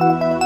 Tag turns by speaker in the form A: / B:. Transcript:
A: Bye.